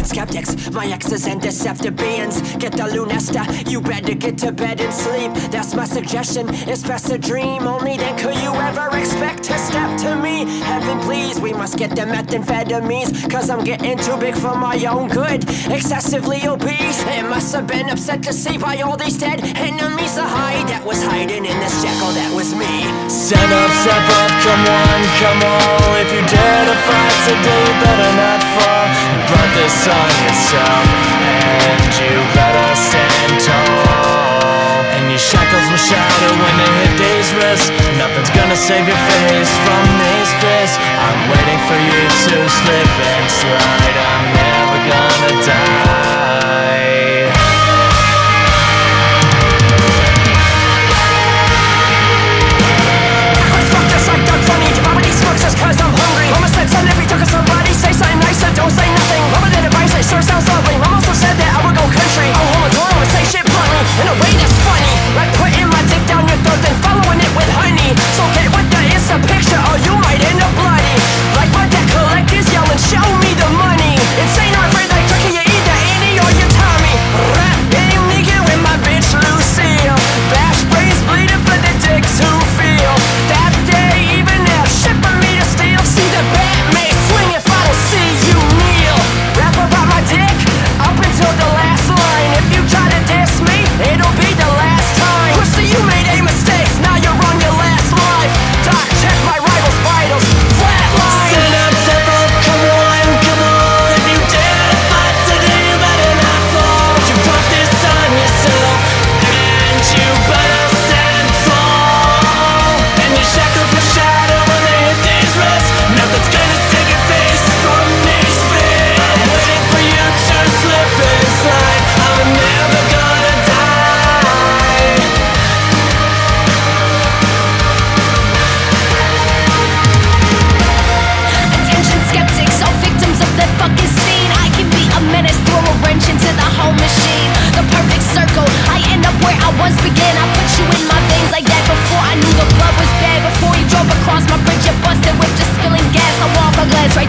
skeptics, my exes and deceptibians. Get the lunesta, you better get to bed and sleep. That's my suggestion, it's best to dream. Only then could you ever expect to step to me. Heaven, please, we must get the methamphetamines. Cause I'm getting too big for my own good. Excessively obese, it must have been upset to see by all these dead enemies. The hide that was hiding in this jackal, that was me. Stand up, step up, come on, come on. If you dare to fight today, you better not fall. You brought this on yourself, and you better wrists. Nothing's gonna save your face from these fists. I'm waiting for you to slip and slide.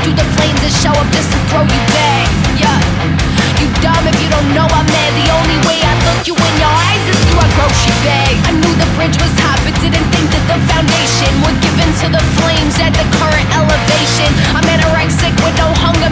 through the flames and show up just to throw you back. Yeah. You dumb if you don't know I'm mad. The only way I look you in your eyes is through a grocery bag. I knew the bridge was hot, but didn't think that the foundation would give in to the flames at the current elevation. I'm anorexic with no hunger.